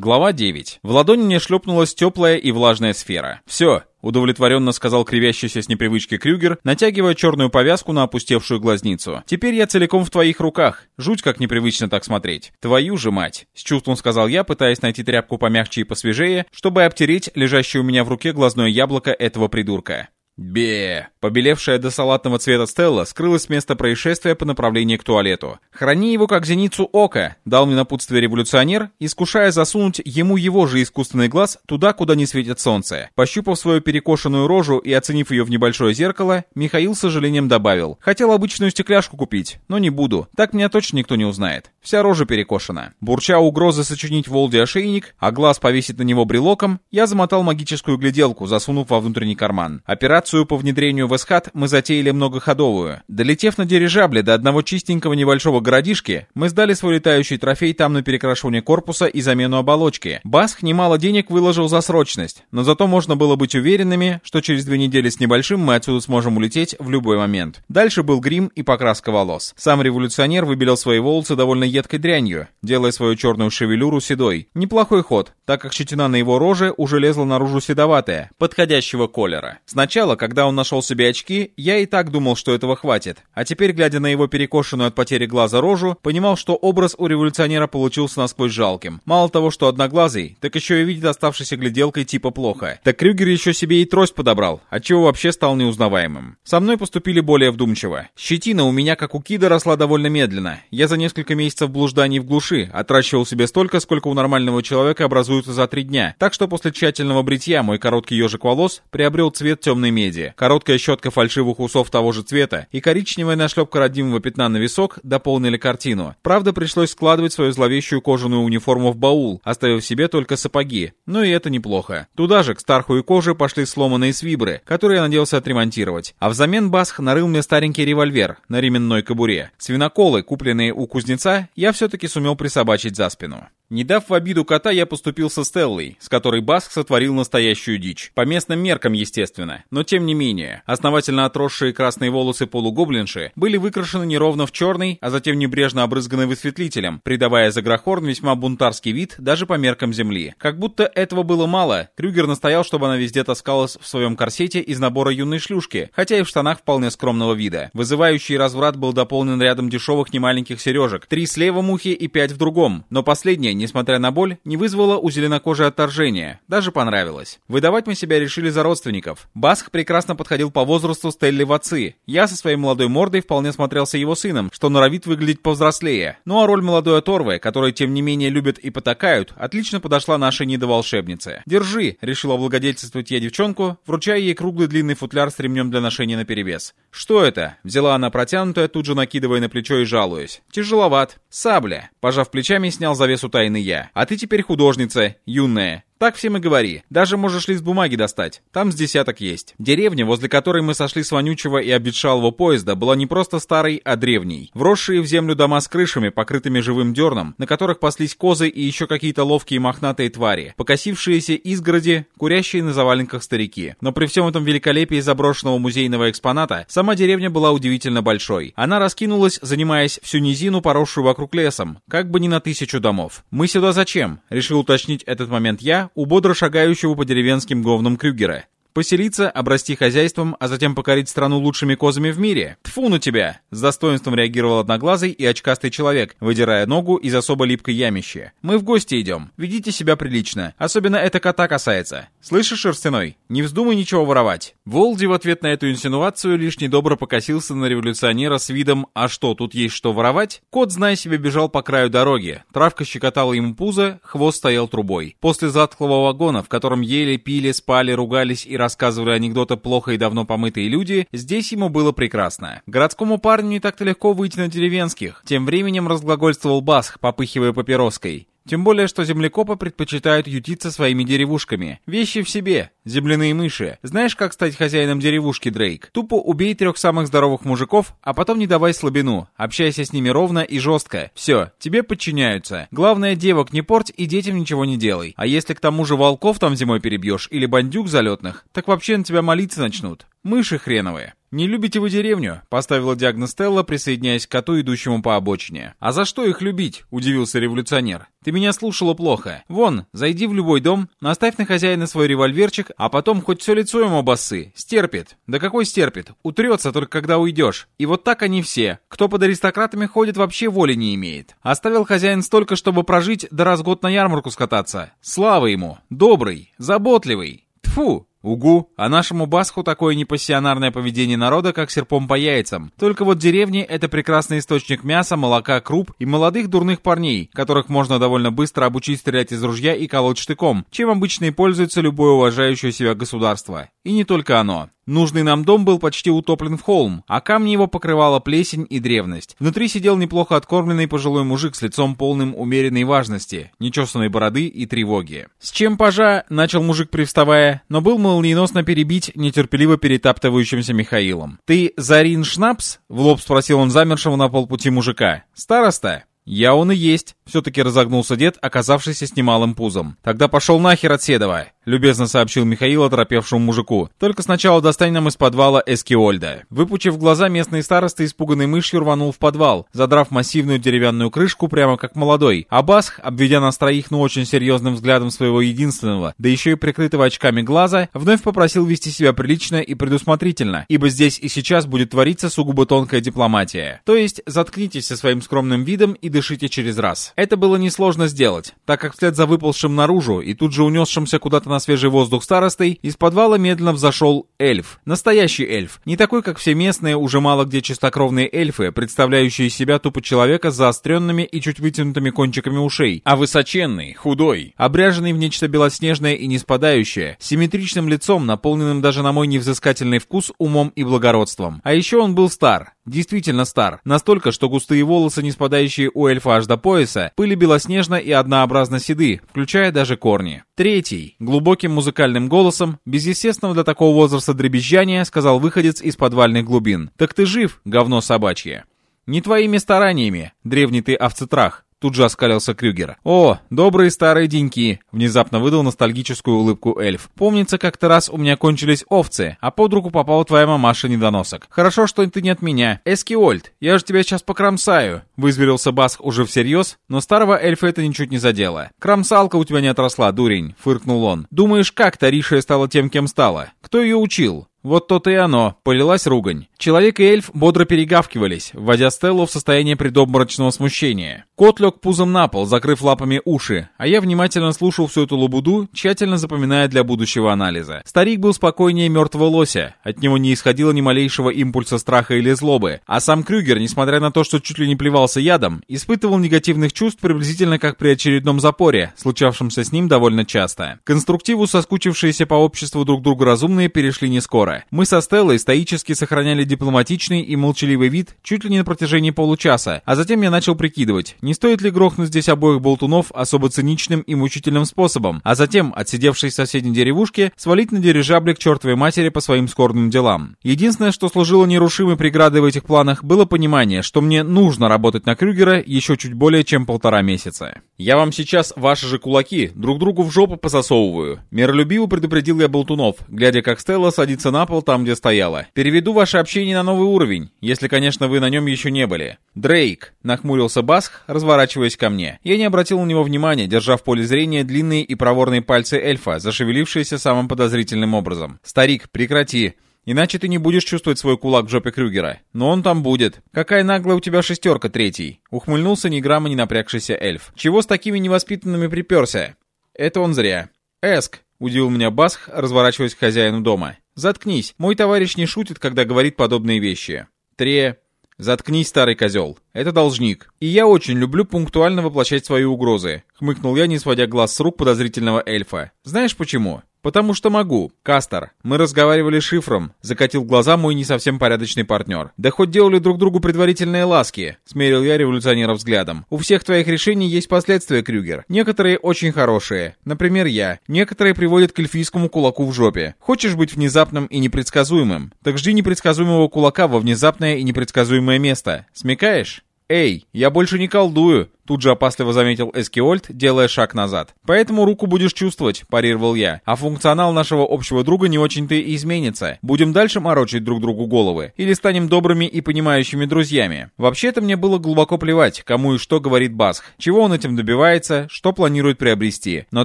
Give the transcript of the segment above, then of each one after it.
Глава 9. В ладони мне шлепнулась теплая и влажная сфера. Все, Удовлетворенно сказал кривящийся с непривычки Крюгер, натягивая черную повязку на опустевшую глазницу. «Теперь я целиком в твоих руках. Жуть, как непривычно так смотреть. Твою же мать!» С чувством сказал я, пытаясь найти тряпку помягче и посвежее, чтобы обтереть лежащее у меня в руке глазное яблоко этого придурка. Бе! Побелевшая до салатного цвета Стелла скрылась с места происшествия по направлению к туалету. «Храни его как зеницу ока», — дал мне напутствие революционер, искушая засунуть ему его же искусственный глаз туда, куда не светит солнце. Пощупав свою перекошенную рожу и оценив ее в небольшое зеркало, Михаил с сожалением добавил. «Хотел обычную стекляшку купить, но не буду. Так меня точно никто не узнает. Вся рожа перекошена». Бурча угрозы сочинить Волде ошейник, а глаз повесить на него брелоком, я замотал магическую гляделку, засунув во внутренний карман. Операция Операцию по внедрению в Эсхат мы затеяли многоходовую. Долетев на дирижабле до одного чистенького небольшого городишки, мы сдали свой летающий трофей там на перекрашивание корпуса и замену оболочки. Басх немало денег выложил за срочность, но зато можно было быть уверенными, что через две недели с небольшим мы отсюда сможем улететь в любой момент. Дальше был грим и покраска волос. Сам революционер выбелил свои волосы довольно едкой дрянью, делая свою черную шевелюру седой. Неплохой ход, так как щетина на его роже уже лезла наружу седоватая, подходящего колера. Сначала, когда он нашел себе очки, я и так думал, что этого хватит. А теперь, глядя на его перекошенную от потери глаза рожу, понимал, что образ у революционера получился насквозь жалким. Мало того, что одноглазый, так еще и видит оставшейся гляделкой типа плохо. Так Крюгер еще себе и трость подобрал, отчего вообще стал неузнаваемым. Со мной поступили более вдумчиво. Щетина у меня, как у Кида, росла довольно медленно. Я за несколько месяцев блужданий в глуши отращивал себе столько, сколько у нормального человека образуется за три дня. Так что после тщательного бритья мой короткий ежик волос приобрел цвет темной меди меди, короткая щетка фальшивых усов того же цвета и коричневая нашлепка родимого пятна на висок дополнили картину. Правда, пришлось складывать свою зловещую кожаную униформу в баул, оставив себе только сапоги. Но и это неплохо. Туда же, к старху и коже, пошли сломанные свибры, которые я надеялся отремонтировать. А взамен Басх нарыл мне старенький револьвер на ременной кобуре. Свиноколы, купленные у кузнеца, я все-таки сумел присобачить за спину. Не дав в обиду кота, я поступил со Стеллой, с которой Баск сотворил настоящую дичь. По местным меркам, естественно. Но тем не менее, основательно отросшие красные волосы полугоблинши были выкрашены неровно в черный, а затем небрежно обрызганы высветлителем, придавая Заграхорн весьма бунтарский вид даже по меркам земли. Как будто этого было мало, Крюгер настоял, чтобы она везде таскалась в своем корсете из набора юной шлюшки, хотя и в штанах вполне скромного вида. Вызывающий разврат был дополнен рядом дешевых немаленьких сережек, три с левом ухе и пять в другом, но последняя несмотря на боль, не вызвало у зеленокожей отторжения, даже понравилось. Выдавать мы себя решили за родственников. Баск прекрасно подходил по возрасту Стелли в отцы. Я со своей молодой мордой вполне смотрелся его сыном, что норовит выглядеть повзрослее. Ну а роль молодой оторвы, которой тем не менее любят и потакают, отлично подошла нашей недоволшебнице. «Держи», — решила облагодетельствовать я девчонку, вручая ей круглый длинный футляр с ремнем для ношения наперевес. «Что это?» — взяла она протянутая, тут же накидывая на плечо и жалуясь. «Тяжеловат». «Сабля». Пожав плечами, снял завесу тайны я. «А ты теперь художница, юная. Так всем и говори. Даже можешь лист бумаги достать. Там с десяток есть. Деревня, возле которой мы сошли с вонючего и обветшалого поезда, была не просто старой, а древней. Вросшие в землю дома с крышами, покрытыми живым дерном, на которых паслись козы и еще какие-то ловкие мохнатые твари. Покосившиеся изгороди, курящие на заваленках старики. Но при всем этом великолепии заброшенного музейного экспоната, сама деревня была удивительно большой. Она раскинулась, занимаясь всю низину, поросшую вокруг лесом, как бы не на тысячу домов. «Мы сюда зачем?» — решил уточнить этот момент я, у бодро шагающего по деревенским говнам Крюгера. Поселиться, обрасти хозяйством, а затем покорить страну лучшими козами в мире? Тфу на тебя!» С достоинством реагировал одноглазый и очкастый человек, выдирая ногу из особо липкой ямища. «Мы в гости идем. Ведите себя прилично. Особенно это кота касается. Слышишь, Шерстяной? Не вздумай ничего воровать». Волди в ответ на эту инсинуацию лишь недобро покосился на революционера с видом «А что, тут есть что воровать?» Кот, зная себе, бежал по краю дороги. Травка щекотала ему пузо, хвост стоял трубой. После затхлого вагона, в котором ели, пили, спали, ругались и рассказывали анекдоты плохо и давно помытые люди, здесь ему было прекрасно. Городскому парню не так-то легко выйти на деревенских. Тем временем разглагольствовал Басх, попыхивая папироской. Тем более, что землекопы предпочитают ютиться своими деревушками. Вещи в себе, земляные мыши. Знаешь, как стать хозяином деревушки, Дрейк? Тупо убей трех самых здоровых мужиков, а потом не давай слабину. Общайся с ними ровно и жестко. Все, тебе подчиняются. Главное, девок не порть и детям ничего не делай. А если к тому же волков там зимой перебьешь или бандюк залетных, так вообще на тебя молиться начнут. Мыши хреновые. «Не любите вы деревню?» — поставила диагноз Стелла, присоединяясь к коту, идущему по обочине. «А за что их любить?» — удивился революционер. «Ты меня слушала плохо. Вон, зайди в любой дом, наставь на хозяина свой револьверчик, а потом хоть все лицо ему обоссы. Стерпит. Да какой стерпит? Утрется только когда уйдешь. И вот так они все. Кто под аристократами ходит, вообще воли не имеет. Оставил хозяин столько, чтобы прожить, да раз год на ярмарку скататься. Слава ему. Добрый. Заботливый. Тфу, Угу, а нашему Басху такое непассионарное поведение народа, как серпом по яйцам. Только вот деревни — это прекрасный источник мяса, молока, круп и молодых дурных парней, которых можно довольно быстро обучить стрелять из ружья и колоть штыком, чем обычно и пользуется любое уважающее себя государство. И не только оно. Нужный нам дом был почти утоплен в холм, а камни его покрывала плесень и древность. Внутри сидел неплохо откормленный пожилой мужик с лицом полным умеренной важности, нечесанной бороды и тревоги. «С чем, пожа?» — начал мужик привставая, но был молниеносно перебить нетерпеливо перетаптывающимся Михаилом. «Ты Зарин Шнапс?» — в лоб спросил он замершего на полпути мужика. «Староста?» «Я он и есть», — все-таки разогнулся дед, оказавшийся с немалым пузом. «Тогда пошел нахер от Седова любезно сообщил Михаил оторопевшему мужику. «Только сначала достань нам из подвала Эскиольда». Выпучив глаза, местный староста испуганной мышью рванул в подвал, задрав массивную деревянную крышку прямо как молодой. А Басх, обведя нас троих ну очень серьезным взглядом своего единственного, да еще и прикрытого очками глаза, вновь попросил вести себя прилично и предусмотрительно, ибо здесь и сейчас будет твориться сугубо тонкая дипломатия. То есть заткнитесь со своим скромным видом и дышите через раз. Это было несложно сделать, так как вслед за выползшим наружу и тут же унесшимся куда-то на на свежий воздух старостой, из подвала медленно взошел эльф. Настоящий эльф. Не такой, как все местные, уже мало где чистокровные эльфы, представляющие себя тупо человека с заостренными и чуть вытянутыми кончиками ушей, а высоченный, худой, обряженный в нечто белоснежное и не спадающее, симметричным лицом, наполненным даже на мой невзыскательный вкус умом и благородством. А еще он был стар, действительно стар, настолько, что густые волосы, не спадающие у эльфа аж до пояса, были белоснежно и однообразно седы, включая даже корни. Третий, глубоким музыкальным голосом, без естественного для такого возраста дребезжания, сказал выходец из подвальных глубин. «Так ты жив, говно собачье!» «Не твоими стараниями, древний ты овцетрах. Тут же оскалился Крюгер. «О, добрые старые деньки!» — внезапно выдал ностальгическую улыбку эльф. «Помнится, как-то раз у меня кончились овцы, а под руку попала твоя мамаша-недоносок. Хорошо, что ты не от меня. Эскиольд, я же тебя сейчас покромсаю!» Вызверился Басх уже всерьез, но старого эльфа это ничуть не задело. «Кромсалка у тебя не отросла, дурень!» — фыркнул он. «Думаешь, как Таришия стала тем, кем стала? Кто ее учил? Вот то-то и оно, полилась ругань. Человек и эльф бодро перегавкивались, вводя Стеллу в состояние предобморочного смущения. Кот лег пузом на пол, закрыв лапами уши, а я внимательно слушал всю эту лабуду, тщательно запоминая для будущего анализа. Старик был спокойнее мертвого лося, от него не исходило ни малейшего импульса страха или злобы, а сам Крюгер, несмотря на то, что чуть ли не плевался ядом, испытывал негативных чувств приблизительно как при очередном запоре, случавшемся с ним довольно часто. Конструктиву соскучившиеся по обществу друг друга разумные перешли не скоро. Мы со Стеллой стоически сохраняли дипломатичный и молчаливый вид чуть ли не на протяжении получаса, а затем я начал прикидывать, не стоит ли грохнуть здесь обоих болтунов особо циничным и мучительным способом, а затем, отсидевшись в соседней деревушке, свалить на дирижабле к чертовой матери по своим скорбным делам. Единственное, что служило нерушимой преградой в этих планах, было понимание, что мне нужно работать на Крюгера еще чуть более чем полтора месяца. «Я вам сейчас ваши же кулаки друг другу в жопу пососовываю», миролюбиво предупредил я болтунов, глядя, как Стелла садится на пол там, где стояла. «Переведу ваше общение на новый уровень, если, конечно, вы на нем еще не были. Дрейк, нахмурился Басх, разворачиваясь ко мне. Я не обратил на него внимания, держа в поле зрения длинные и проворные пальцы эльфа, зашевелившиеся самым подозрительным образом. Старик, прекрати. Иначе ты не будешь чувствовать свой кулак в жопе Крюгера. Но он там будет. Какая наглая у тебя шестерка третий. Ухмыльнулся ни грамма не напрягшийся эльф. Чего с такими невоспитанными приперся? Это он зря. Эск, удивил меня Басх, разворачиваясь к хозяину дома. Заткнись. Мой товарищ не шутит, когда говорит подобные вещи. Тре. Заткнись, старый козел. Это должник. И я очень люблю пунктуально воплощать свои угрозы. Хмыкнул я, не сводя глаз с рук подозрительного эльфа. Знаешь почему? «Потому что могу. Кастер, мы разговаривали шифром», — закатил глаза мой не совсем порядочный партнер. «Да хоть делали друг другу предварительные ласки», — смерил я революционера взглядом. «У всех твоих решений есть последствия, Крюгер. Некоторые очень хорошие. Например, я. Некоторые приводят к эльфийскому кулаку в жопе. Хочешь быть внезапным и непредсказуемым? Так жди непредсказуемого кулака во внезапное и непредсказуемое место. Смекаешь?» «Эй, я больше не колдую!» Тут же опасливо заметил Эскиольд, делая шаг назад. «Поэтому руку будешь чувствовать», — парировал я. «А функционал нашего общего друга не очень-то и изменится. Будем дальше морочить друг другу головы? Или станем добрыми и понимающими друзьями?» Вообще-то мне было глубоко плевать, кому и что говорит Басх, чего он этим добивается, что планирует приобрести. Но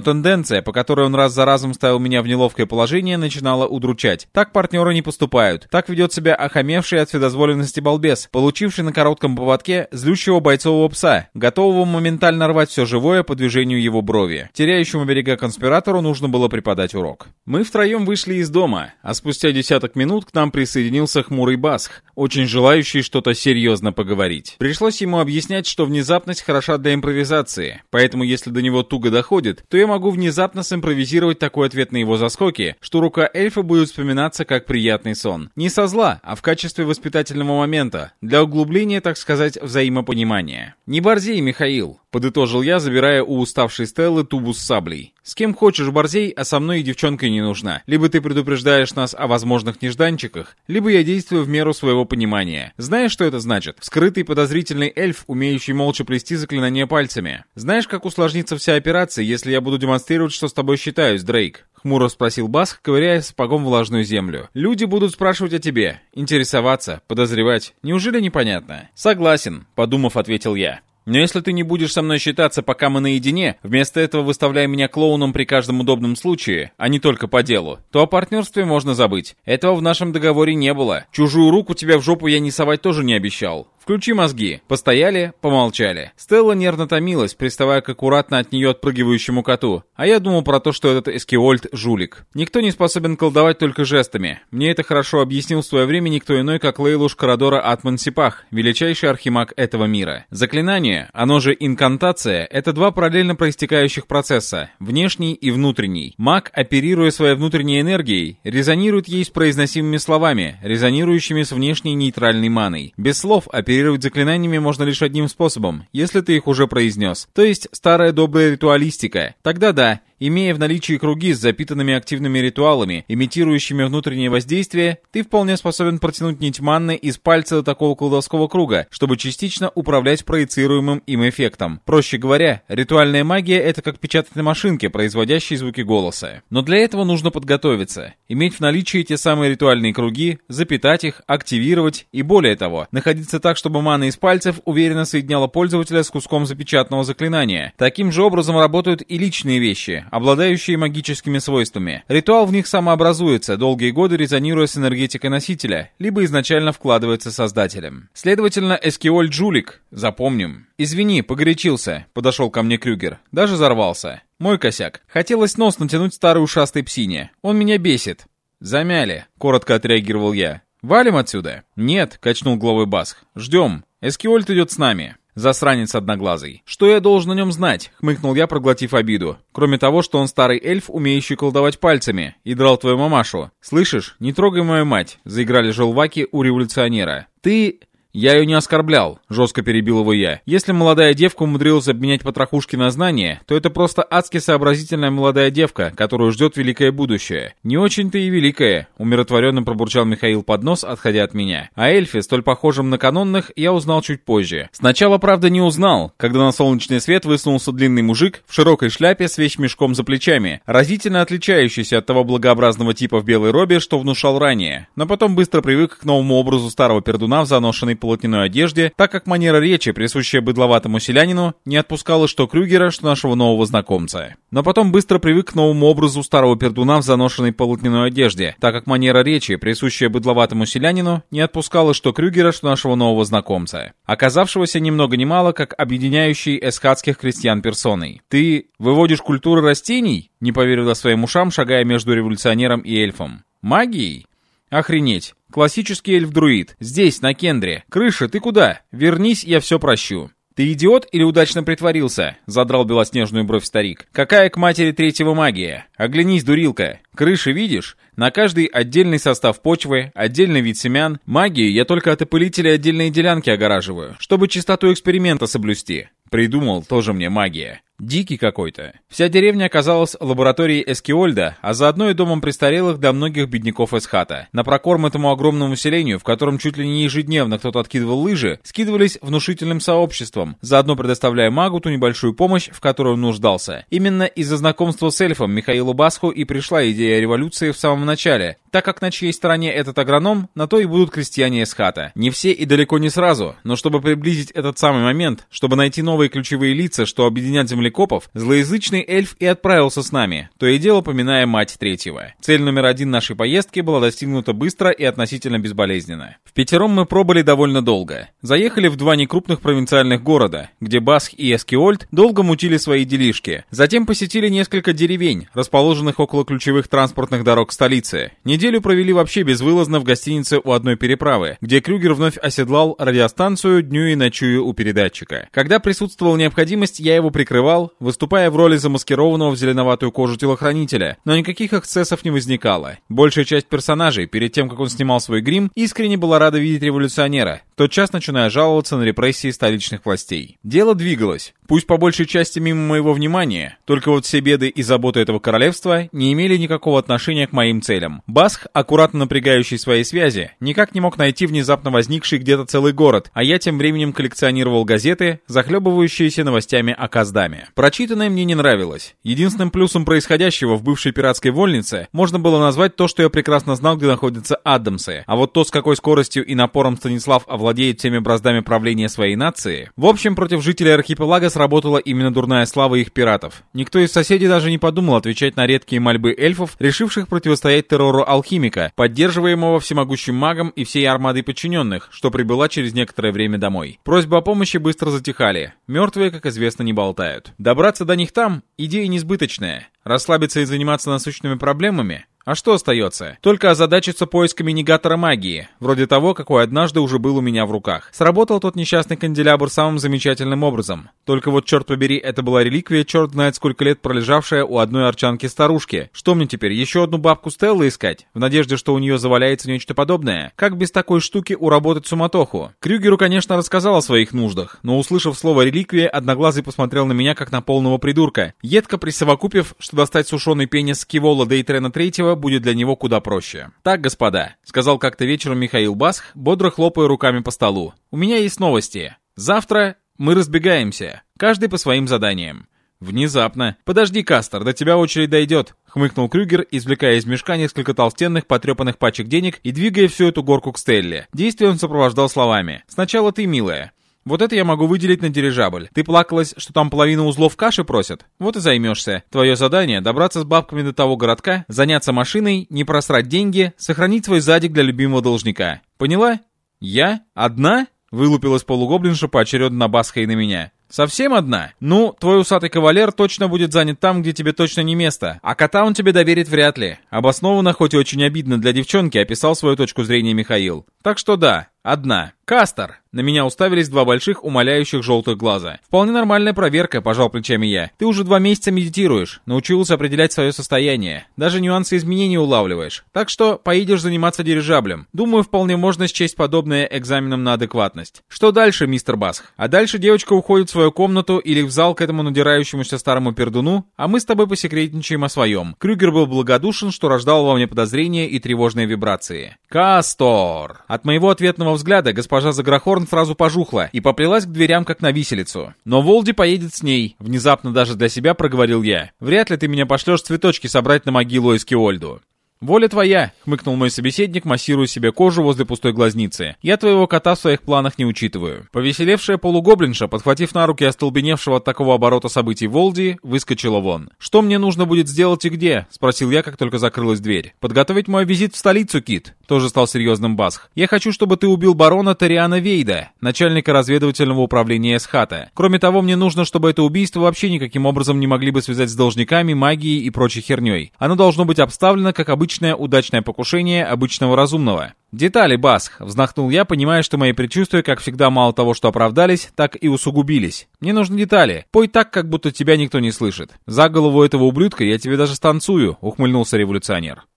тенденция, по которой он раз за разом ставил меня в неловкое положение, начинала удручать. Так партнеры не поступают. Так ведет себя охамевший от вседозволенности балбес, получивший на коротком поводке злющего бойцового пса, готового готового моментально рвать все живое по движению его брови. Теряющему берега конспиратору нужно было преподать урок. Мы втроем вышли из дома, а спустя десяток минут к нам присоединился хмурый Басх, очень желающий что-то серьезно поговорить. Пришлось ему объяснять, что внезапность хороша для импровизации, поэтому если до него туго доходит, то я могу внезапно симпровизировать такой ответ на его заскоки, что рука эльфа будет вспоминаться как приятный сон. Не со зла, а в качестве воспитательного момента, для углубления, так сказать, взаимопонимания. Не борзей, Михаил, Михаил», — подытожил я, забирая у уставшей Стеллы тубу с саблей. «С кем хочешь, борзей, а со мной и девчонкой не нужна. Либо ты предупреждаешь нас о возможных нежданчиках, либо я действую в меру своего понимания. Знаешь, что это значит? Скрытый подозрительный эльф, умеющий молча плести заклинания пальцами. Знаешь, как усложнится вся операция, если я буду демонстрировать, что с тобой считаюсь, Дрейк?» Хмуро спросил Баск, ковыряя сапогом влажную землю. «Люди будут спрашивать о тебе, интересоваться, подозревать. Неужели непонятно?» «Согласен», — подумав, ответил я. Но если ты не будешь со мной считаться, пока мы наедине, вместо этого выставляя меня клоуном при каждом удобном случае, а не только по делу, то о партнерстве можно забыть. Этого в нашем договоре не было. Чужую руку тебя в жопу я не совать тоже не обещал. Включи мозги. Постояли, помолчали. Стелла нервно томилась, приставая к аккуратно от нее отпрыгивающему коту. А я думал про то, что этот Эскиольд — жулик. Никто не способен колдовать только жестами. Мне это хорошо объяснил в свое время никто иной, как Лейлуш Карадора Атмансипах, величайший архимаг этого мира. Заклинание, оно же инкантация, это два параллельно проистекающих процесса, внешний и внутренний. Маг, оперируя своей внутренней энергией, резонирует ей с произносимыми словами, резонирующими с внешней нейтральной маной. Без слов оперирует оперировать заклинаниями можно лишь одним способом, если ты их уже произнес. То есть старая добрая ритуалистика. Тогда да, Имея в наличии круги с запитанными активными ритуалами, имитирующими внутреннее воздействие, ты вполне способен протянуть нить манны из пальца до такого колдовского круга, чтобы частично управлять проецируемым им эффектом. Проще говоря, ритуальная магия — это как печатать на машинке, производящей звуки голоса. Но для этого нужно подготовиться, иметь в наличии те самые ритуальные круги, запитать их, активировать и, более того, находиться так, чтобы мана из пальцев уверенно соединяла пользователя с куском запечатанного заклинания. Таким же образом работают и личные вещи, обладающие магическими свойствами. Ритуал в них самообразуется, долгие годы резонируя с энергетикой носителя, либо изначально вкладывается создателем. Следовательно, Эскиоль Джулик, запомним. «Извини, погорячился», — подошел ко мне Крюгер. Даже взорвался. «Мой косяк. Хотелось нос натянуть старой ушастой псине. Он меня бесит». «Замяли», — коротко отреагировал я. «Валим отсюда?» «Нет», — качнул головой Басх. «Ждем. Эскиольт идет с нами». Засранец одноглазый. Что я должен о нем знать? Хмыкнул я, проглотив обиду. Кроме того, что он старый эльф, умеющий колдовать пальцами, и драл твою мамашу. Слышишь? Не трогай мою мать, заиграли желваки у революционера. Ты... «Я ее не оскорблял», — жестко перебил его я. «Если молодая девка умудрилась обменять потрохушки на знания, то это просто адски сообразительная молодая девка, которую ждет великое будущее. Не очень-то и великое», — умиротворенно пробурчал Михаил под нос, отходя от меня. А эльфе, столь похожем на канонных, я узнал чуть позже. Сначала, правда, не узнал, когда на солнечный свет высунулся длинный мужик в широкой шляпе с вещмешком за плечами, разительно отличающийся от того благообразного типа в белой робе, что внушал ранее. Но потом быстро привык к новому образу старого пердуна в заношенной полотняной одежде, так как манера речи, присущая быдловатому селянину, не отпускала что Крюгера, что нашего нового знакомца. Но потом быстро привык к новому образу старого пердуна в заношенной полотняной одежде, так как манера речи, присущая быдловатому селянину, не отпускала что Крюгера, что нашего нового знакомца, оказавшегося ни много ни мало как объединяющий эскадских крестьян персоной. «Ты выводишь культуры растений?» — не поверила своим ушам, шагая между революционером и эльфом. «Магией?» Охренеть. Классический эльф-друид. Здесь, на Кендре. Крыша, ты куда? Вернись, я все прощу. «Ты идиот или удачно притворился?» — задрал белоснежную бровь старик. «Какая к матери третьего магия? Оглянись, дурилка. Крыши видишь? На каждый отдельный состав почвы, отдельный вид семян. Магию я только от опылителя отдельные делянки огораживаю, чтобы чистоту эксперимента соблюсти. Придумал тоже мне магия. Дикий какой-то. Вся деревня оказалась лабораторией Эскиольда, а заодно и домом престарелых до многих бедняков Эсхата. На прокорм этому огромному селению, в котором чуть ли не ежедневно кто-то откидывал лыжи, скидывались внушительным сообществом, заодно предоставляя магу ту небольшую помощь, в которую он нуждался. Именно из-за знакомства с эльфом Михаилу Басху и пришла идея революции в самом начале, так как на чьей стороне этот агроном, на то и будут крестьяне Эсхата. Не все и далеко не сразу, но чтобы приблизить этот самый момент, чтобы найти новые ключевые лица, что объединят землю землекопов, злоязычный эльф и отправился с нами, то и дело поминая мать третьего. Цель номер один нашей поездки была достигнута быстро и относительно безболезненно. В пятером мы пробыли довольно долго. Заехали в два некрупных провинциальных города, где Басх и Эскиольд долго мутили свои делишки. Затем посетили несколько деревень, расположенных около ключевых транспортных дорог столицы. Неделю провели вообще безвылазно в гостинице у одной переправы, где Крюгер вновь оседлал радиостанцию дню и ночую у передатчика. Когда присутствовала необходимость, я его прикрывал танцевал, выступая в роли замаскированного в зеленоватую кожу телохранителя, но никаких эксцессов не возникало. Большая часть персонажей, перед тем, как он снимал свой грим, искренне была рада видеть революционера, тотчас начиная жаловаться на репрессии столичных властей. Дело двигалось. Пусть по большей части мимо моего внимания, только вот все беды и заботы этого королевства не имели никакого отношения к моим целям. Басх, аккуратно напрягающий свои связи, никак не мог найти внезапно возникший где-то целый город, а я тем временем коллекционировал газеты, захлебывающиеся новостями о Каздаме. Прочитанное мне не нравилось. Единственным плюсом происходящего в бывшей пиратской вольнице можно было назвать то, что я прекрасно знал, где находятся Адамсы, а вот то, с какой скоростью и напором Станислав овладеет всеми браздами правления своей нации. В общем, против жителей архипелага сработала именно дурная слава их пиратов. Никто из соседей даже не подумал отвечать на редкие мольбы эльфов, решивших противостоять террору алхимика, поддерживаемого всемогущим магом и всей армадой подчиненных, что прибыла через некоторое время домой. Просьбы о помощи быстро затихали. Мертвые, как известно, не болтают. Добраться до них там – идея несбыточная. Расслабиться и заниматься насущными проблемами а что остается? Только озадачиться поисками негатора магии, вроде того, какой однажды уже был у меня в руках. Сработал тот несчастный канделябр самым замечательным образом. Только вот, черт побери, это была реликвия, черт знает сколько лет пролежавшая у одной арчанки-старушки. Что мне теперь, еще одну бабку Стеллы искать? В надежде, что у нее заваляется нечто подобное? Как без такой штуки уработать суматоху? Крюгеру, конечно, рассказал о своих нуждах, но услышав слово «реликвия», Одноглазый посмотрел на меня как на полного придурка. Едко присовокупив, что достать сушеный пенис Кивола Дейтрена Третьего будет для него куда проще. «Так, господа», — сказал как-то вечером Михаил Басх, бодро хлопая руками по столу. «У меня есть новости. Завтра мы разбегаемся, каждый по своим заданиям. Внезапно. «Подожди, Кастер, до тебя очередь дойдет», — хмыкнул Крюгер, извлекая из мешка несколько толстенных, потрепанных пачек денег и двигая всю эту горку к Стелле. Действие он сопровождал словами. «Сначала ты, милая. Вот это я могу выделить на дирижабль. Ты плакалась, что там половину узлов каши просят? Вот и займешься. Твое задание — добраться с бабками до того городка, заняться машиной, не просрать деньги, сохранить свой задик для любимого должника. Поняла? Я? Одна? Вылупилась полугоблинша поочередно на Басха и на меня. «Совсем одна? Ну, твой усатый кавалер точно будет занят там, где тебе точно не место, а кота он тебе доверит вряд ли». Обоснованно, хоть и очень обидно для девчонки, описал свою точку зрения Михаил. Так что да, одна. «Кастер!» На меня уставились два больших, умоляющих желтых глаза. «Вполне нормальная проверка», — пожал плечами я. «Ты уже два месяца медитируешь, научился определять свое состояние. Даже нюансы изменений улавливаешь. Так что поедешь заниматься дирижаблем. Думаю, вполне можно счесть подобное экзаменом на адекватность. Что дальше, мистер Басх? А дальше девочка уходит в свою комнату или в зал к этому надирающемуся старому пердуну, а мы с тобой посекретничаем о своем. Крюгер был благодушен, что рождал во мне подозрения и тревожные вибрации. «Кастор!» От моего ответного взгляда госпожа Загрохорн сразу пожухла и поплелась к дверям, как на виселицу. «Но Волди поедет с ней», — внезапно даже для себя проговорил я. «Вряд ли ты меня пошлешь цветочки собрать на могилу Эскиольду». «Воля твоя», — хмыкнул мой собеседник, массируя себе кожу возле пустой глазницы. «Я твоего кота в своих планах не учитываю». Повеселевшая полугоблинша, подхватив на руки остолбеневшего от такого оборота событий Волди, выскочила вон. «Что мне нужно будет сделать и где?» — спросил я, как только закрылась дверь. «Подготовить мой визит в столицу, Кит», — тоже стал серьезным Басх. «Я хочу, чтобы ты убил барона Тариана Вейда, начальника разведывательного управления Эсхата. Кроме того, мне нужно, чтобы это убийство вообще никаким образом не могли бы связать с должниками, магией и прочей херней. Оно должно быть обставлено, как обычно обычное удачное покушение обычного разумного. «Детали, Басх!» — вздохнул я, понимая, что мои предчувствия, как всегда, мало того, что оправдались, так и усугубились. «Мне нужны детали. Пой так, как будто тебя никто не слышит. За голову этого ублюдка я тебе даже станцую», — ухмыльнулся революционер.